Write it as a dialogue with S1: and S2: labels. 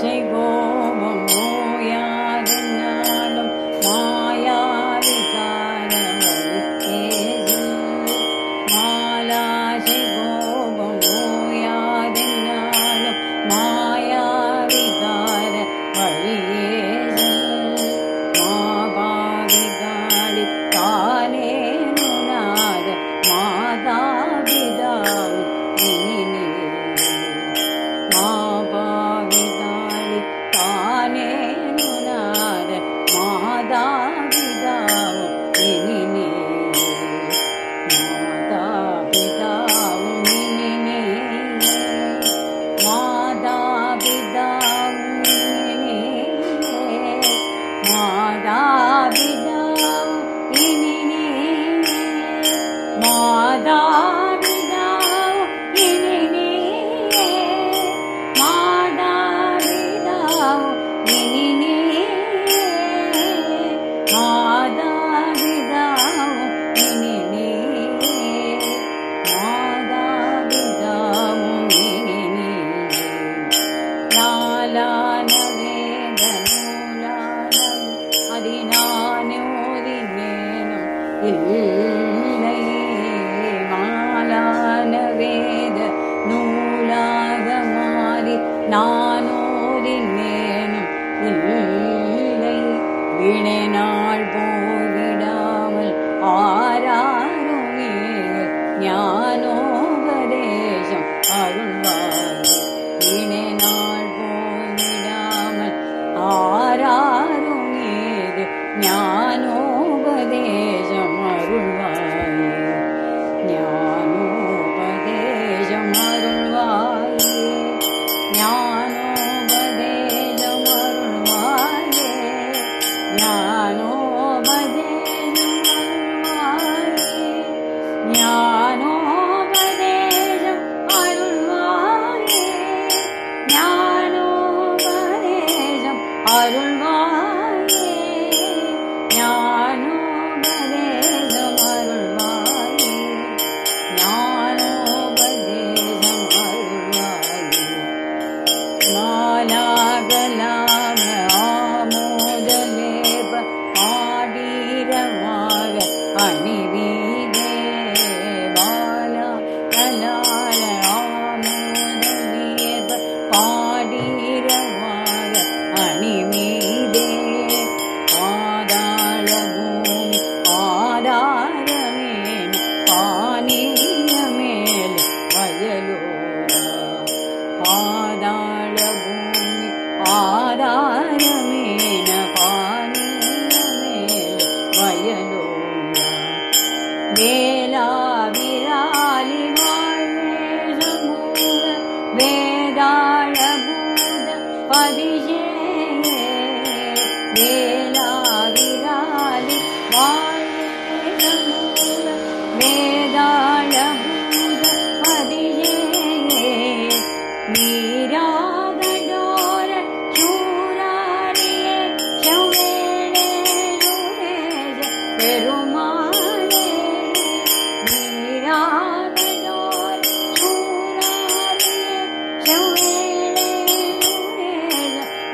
S1: शिवो भगो याद्याल माया माला शिवो भो यागान मा माया परि मा बादि இல்லை மாலான வேத நூலாக மாறி நானோரின் மேனும் இல்லை வினை நாள் போவிடாமல் ஆராருமே ஞானோபதேசம் அருள்வார் வினை நாள் போவிடாமல் ஆராருமேது ஞான அருள்வா அறியே வேலாவிராதி வாழ்